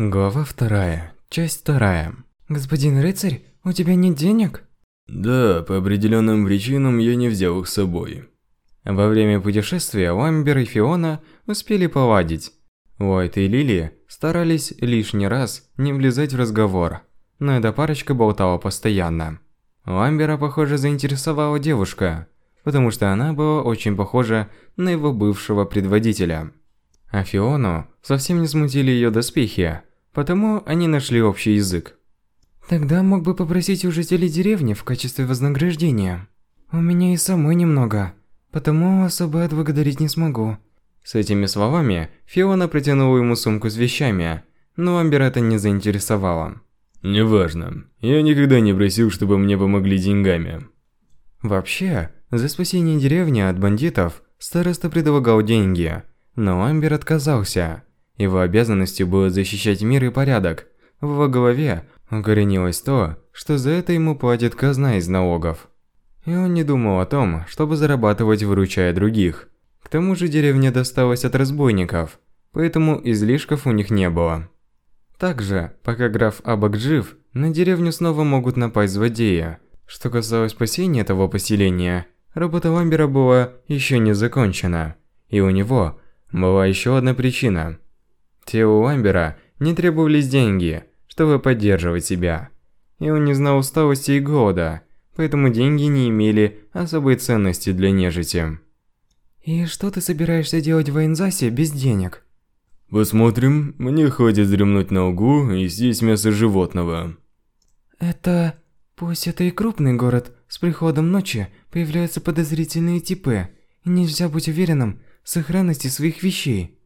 Глава вторая, часть вторая. Господин рыцарь, у тебя нет денег? Да, по определенным причинам я не взял их с собой. Во время путешествия Ламбер и Фиона успели поладить. Уайт и Лили старались лишний раз не влезать в разговор, но эта парочка болтала постоянно. Ламбера, похоже, заинтересовала девушка, потому что она была очень похожа на его бывшего предводителя. А Фиону совсем не смутили ее доспехи, потому они нашли общий язык. Тогда мог бы попросить у жителей деревни в качестве вознаграждения. У меня и самой немного, потому особо отблагодарить не смогу. С этими словами Фиона протянула ему сумку с вещами, но Амбер это не заинтересовало. «Неважно. Я никогда не просил, чтобы мне помогли деньгами». Вообще, за спасение деревни от бандитов староста предлагал деньги, но Амбер отказался. Его обязанностью было защищать мир и порядок. В его голове укоренилось то, что за это ему платит казна из налогов. И он не думал о том, чтобы зарабатывать, выручая других. К тому же деревня досталась от разбойников, поэтому излишков у них не было. Также, пока граф Абак жив, на деревню снова могут напасть злодеи. Что касалось спасения того поселения, работа Ламбера была еще не закончена. И у него была еще одна причина. Телу Ламбера не требовались деньги, чтобы поддерживать себя. И он не знал усталости и голода, поэтому деньги не имели особой ценности для нежити. И что ты собираешься делать в Айнзасе без денег? Посмотрим. Мне хватит вздремнуть на угу и съесть мясо животного. Это... Пусть это и крупный город, с приходом ночи появляются подозрительные типы, и нельзя быть уверенным в сохранности своих вещей.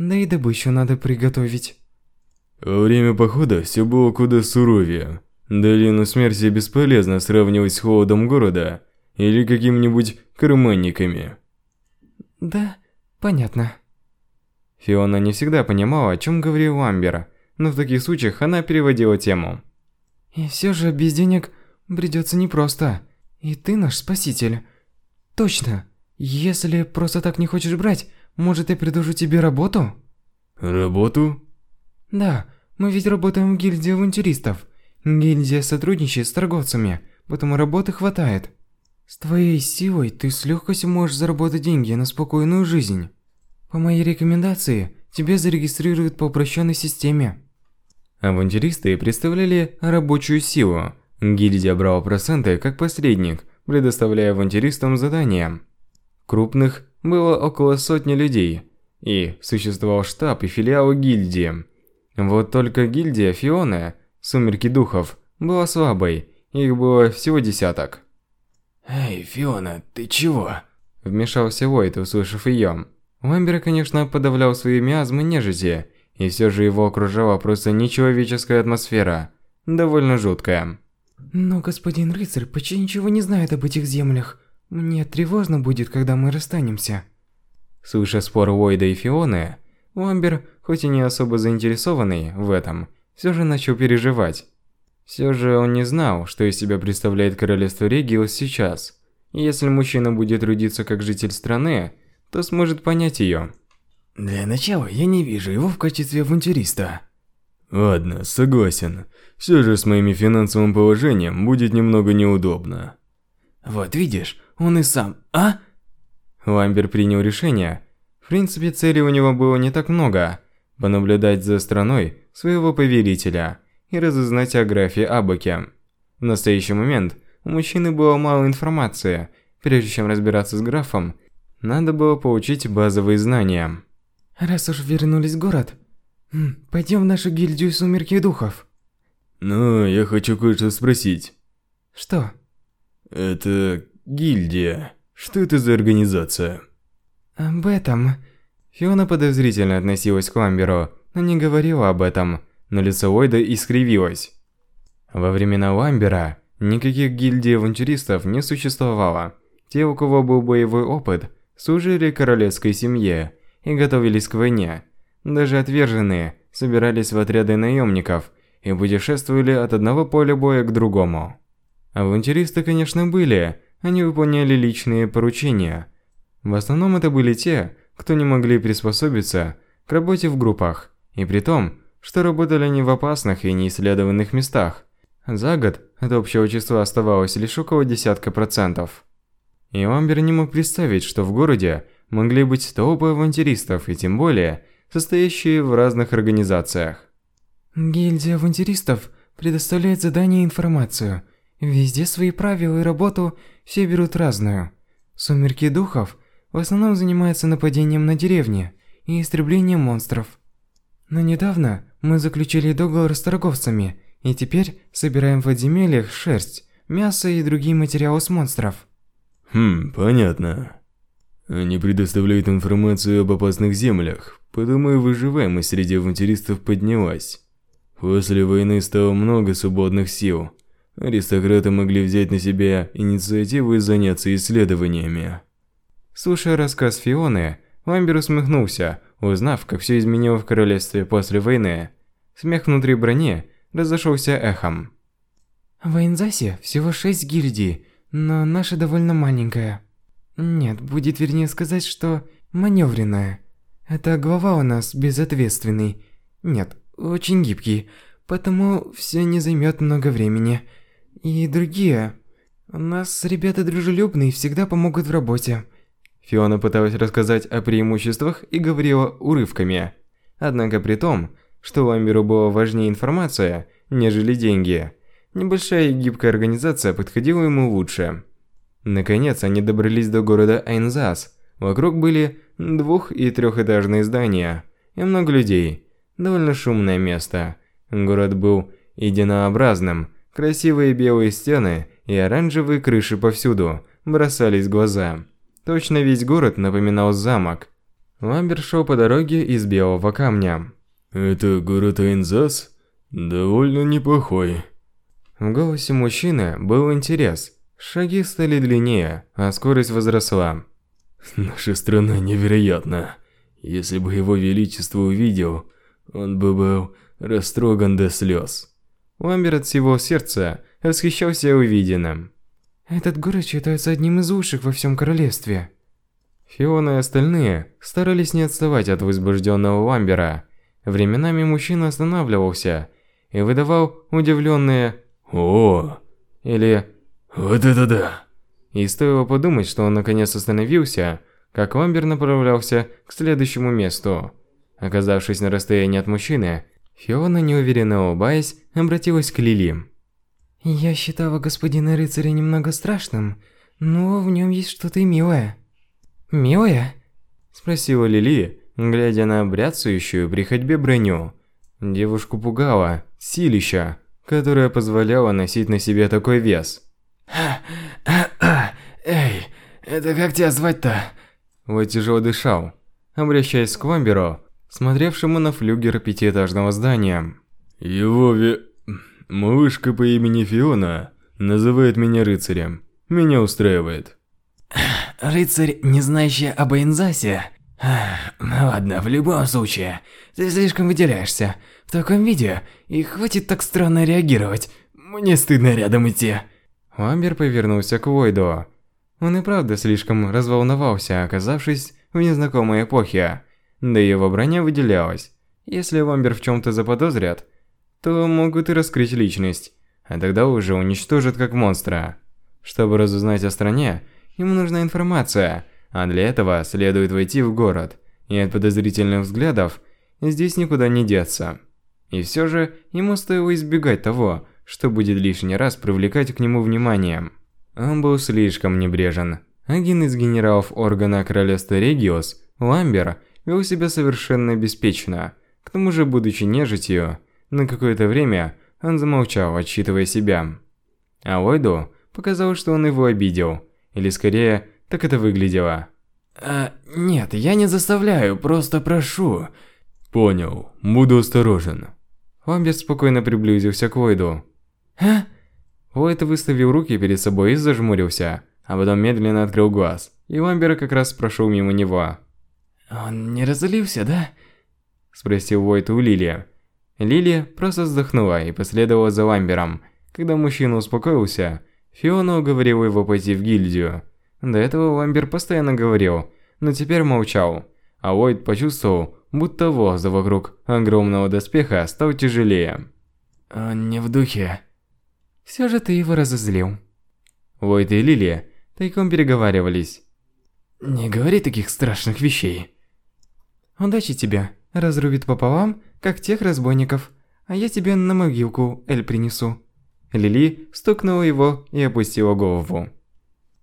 Да и добычу надо приготовить. Во время похода все было куда суровее. Долину смерти бесполезно сравнивать с холодом города или какими-нибудь карманниками. Да, понятно. Фиона не всегда понимала, о чем говорил Амбер, но в таких случаях она переводила тему. И все же без денег придется непросто. И ты наш спаситель. Точно. Если просто так не хочешь брать, может я предложу тебе работу? Работу? Да, мы ведь работаем в гильдии авантюристов. Гильдия сотрудничает с торговцами, поэтому работы хватает. С твоей силой ты с легкостью можешь заработать деньги на спокойную жизнь. По моей рекомендации, тебя зарегистрируют по упрощенной системе. Авантюристы представляли рабочую силу. Гильдия брала проценты как посредник, предоставляя авантюристам задания. Крупных было около сотни людей, и существовал штаб и филиалы гильдии. Вот только гильдия Фионы, Сумерки Духов, была слабой, их было всего десяток. «Эй, Фиона, ты чего?» Вмешался Уайт, услышав ее. Ламбер, конечно, подавлял свои миазмы нежити, и все же его окружала просто нечеловеческая атмосфера, довольно жуткая. Но господин рыцарь почти ничего не знает об этих землях. Мне тревожно будет, когда мы расстанемся. Слыша спор Уайда и Фионы, Ламбер, хоть и не особо заинтересованный в этом, все же начал переживать. Все же он не знал, что из себя представляет королевство Региос сейчас. И если мужчина будет трудиться как житель страны, то сможет понять ее. Для начала я не вижу его в качестве авантюриста. Ладно, согласен. Все же с моим финансовым положением будет немного неудобно. Вот видишь, он и сам, а? Ламбер принял решение. В принципе, целей у него было не так много. Понаблюдать за страной своего повелителя и разузнать о графе Абаке. В настоящий момент у мужчины было мало информации. Прежде чем разбираться с графом, надо было получить базовые знания. Раз уж вернулись в город, пойдем в нашу гильдию Сумерки Духов. Ну, я хочу кое-что спросить. Что? Это гильдия. Что это за организация? Об этом... Фиона подозрительно относилась к Ламберу, но не говорила об этом, но лицо Ойда искривилось. Во времена Ламбера никаких гильдий авантюристов не существовало. Те, у кого был боевой опыт, служили королевской семье и готовились к войне. Даже отверженные собирались в отряды наемников и путешествовали от одного поля боя к другому. Авантюристы, конечно, были, они выполняли личные поручения. В основном это были те, кто не могли приспособиться к работе в группах, и при том что работали они в опасных и неисследованных местах. За год от общего числа оставалось лишь около десятка процентов. И Амбер не мог представить, что в городе могли быть толпы авантюристов и тем более состоящие в разных организациях. Гильдия авантюристов предоставляет задания и информацию. Везде свои правила и работу все берут разную. Сумерки духов в основном занимаются нападением на деревни и истреблением монстров. Но недавно мы заключили договор с торговцами и теперь собираем в подземельях шерсть, мясо и другие материалы с монстров. Хм, понятно. Они предоставляют информацию об опасных землях, потому и выживаемость среди авантюристов поднялась. После войны стало много свободных сил. Аристократы могли взять на себя инициативу и заняться исследованиями. Слушая рассказ Фионы, Ламбер усмехнулся, узнав, как все изменилось в королевстве после войны. Смех внутри брони разошелся эхом. В Инзасе всего шесть гильдий, но наша довольно маленькая. Нет, будет вернее сказать, что маневренная. Это глава у нас безответственный. Нет, очень гибкий, потому все не займет много времени. И другие. У нас ребята дружелюбные и всегда помогут в работе. Фиона пыталась рассказать о преимуществах и говорила урывками. Однако при том, что Ламберу была важнее информация, нежели деньги, небольшая и гибкая организация подходила ему лучше. Наконец они добрались до города Айнзас. Вокруг были двух- и трехэтажные здания и много людей. Довольно шумное место. Город был единообразным. Красивые белые стены и оранжевые крыши повсюду бросались в глаза. Точно весь город напоминал замок. Ламбер шел по дороге из белого камня. «Это город Айнзас? Довольно неплохой». В голосе мужчины был интерес. Шаги стали длиннее, а скорость возросла. «Наша страна невероятна. Если бы его величество увидел, он бы был растроган до слез». Ламбер от всего сердца восхищался увиденным. Этот город считается одним из лучших во всем королевстве. Фиона и остальные старались не отставать от возбужденного Ламбера. Временами мужчина останавливался и выдавал удивленные «О!» или «Вот это да!» И стоило подумать, что он наконец остановился, как Ламбер направлялся к следующему месту. Оказавшись на расстоянии от мужчины, Фиона, неуверенно улыбаясь, обратилась к Лили. «Я считала господина рыцаря немного страшным, но в нем есть что-то милое». «Милое?» Спросила Лили, глядя на бряцающую при ходьбе броню. Девушку пугало силища, которое позволяло носить на себе такой вес. «Эй, это как тебя звать-то?» Вот тяжело дышал, обращаясь к Вамберу, смотревшему на флюгер пятиэтажного здания. «Его ве... малышка по имени Фиона называет меня рыцарем. Меня устраивает». «Рыцарь, не знающий об Эйнзасе?» «Ну ладно, в любом случае, ты слишком выделяешься. В таком виде, и хватит так странно реагировать. Мне стыдно рядом идти». Ламбер повернулся к Войду. Он и правда слишком разволновался, оказавшись в незнакомой эпохе. Да и его броня выделялась. Если Ламбер в чем-то заподозрят, то могут и раскрыть личность, а тогда уже уничтожат как монстра. Чтобы разузнать о стране, ему нужна информация, а для этого следует войти в город, и от подозрительных взглядов здесь никуда не деться. И все же ему стоило избегать того, что будет лишний раз привлекать к нему внимание. Он был слишком небрежен. Один из генералов органа королевства Региос, Ламбер, вел себя совершенно беспечно. К тому же, будучи нежитью, на какое-то время он замолчал, отчитывая себя. А Ллойду показалось, что он его обидел. Или скорее, так это выглядело. «А, нет, я не заставляю, просто прошу». «Понял, буду осторожен». Ламбер спокойно приблизился к Ллойду. «А?» Уайт выставил руки перед собой и зажмурился, а потом медленно открыл глаз, и Ламбер как раз прошел мимо него. «Он не разлился, да?» Спросил Уайт у Лили. Лили просто вздохнула и последовала за Ламбером. Когда мужчина успокоился, Фиона уговорила его пойти в гильдию. До этого Ламбер постоянно говорил, но теперь молчал. а Уайт почувствовал, будто воздух вокруг огромного доспеха стал тяжелее. Он не в духе. Все же ты его разозлил. Уайт и Лилия тайком переговаривались. Не говори таких страшных вещей. Удачи тебе. Разрубит пополам, как тех разбойников. А я тебе на могилку Эль принесу. Лили стукнула его и опустила голову.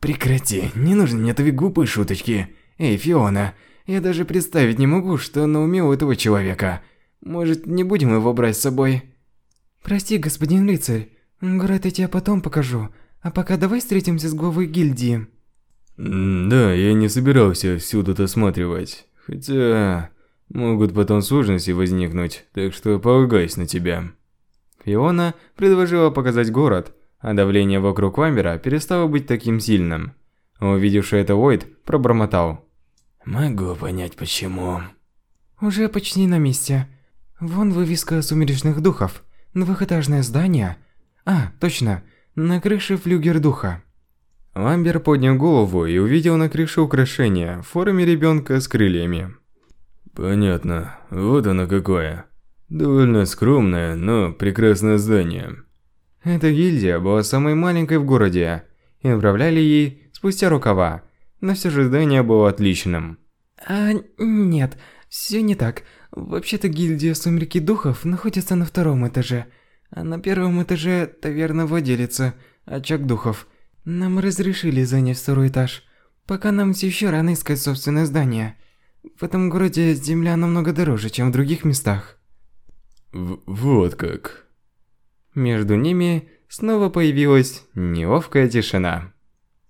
Прекрати, не нужны мне твои глупые шуточки. Эй, Фиона, я даже представить не могу, что на уме у этого человека. Может, не будем его брать с собой? Прости, господин рыцарь. Город я тебе потом покажу. А пока давай встретимся с главой гильдии. Да, я не собирался всю тут осматривать. Хотя... Могут потом сложности возникнуть, так что полагаюсь на тебя. Фиона предложила показать город, а давление вокруг Вамбера перестало быть таким сильным. Увидевший это Войд пробормотал. Могу понять почему. Уже почти на месте. Вон вывеска сумеречных духов. Двухэтажное здание. А, точно, на крыше флюгер духа. Ламбер поднял голову и увидел на крыше украшение в форме ребенка с крыльями. Понятно. Вот оно какое. Довольно скромное, но прекрасное здание. Эта гильдия была самой маленькой в городе, и управляли ей спустя рукава, но все же здание было отличным. А нет, все не так. Вообще-то гильдия Сумерки Духов находится на втором этаже, а на первом этаже таверна владелица, очаг духов. Нам разрешили занять второй этаж, пока нам все еще рано искать собственное здание. В этом городе земля намного дороже, чем в других местах. В вот как. Между ними снова появилась неловкая тишина.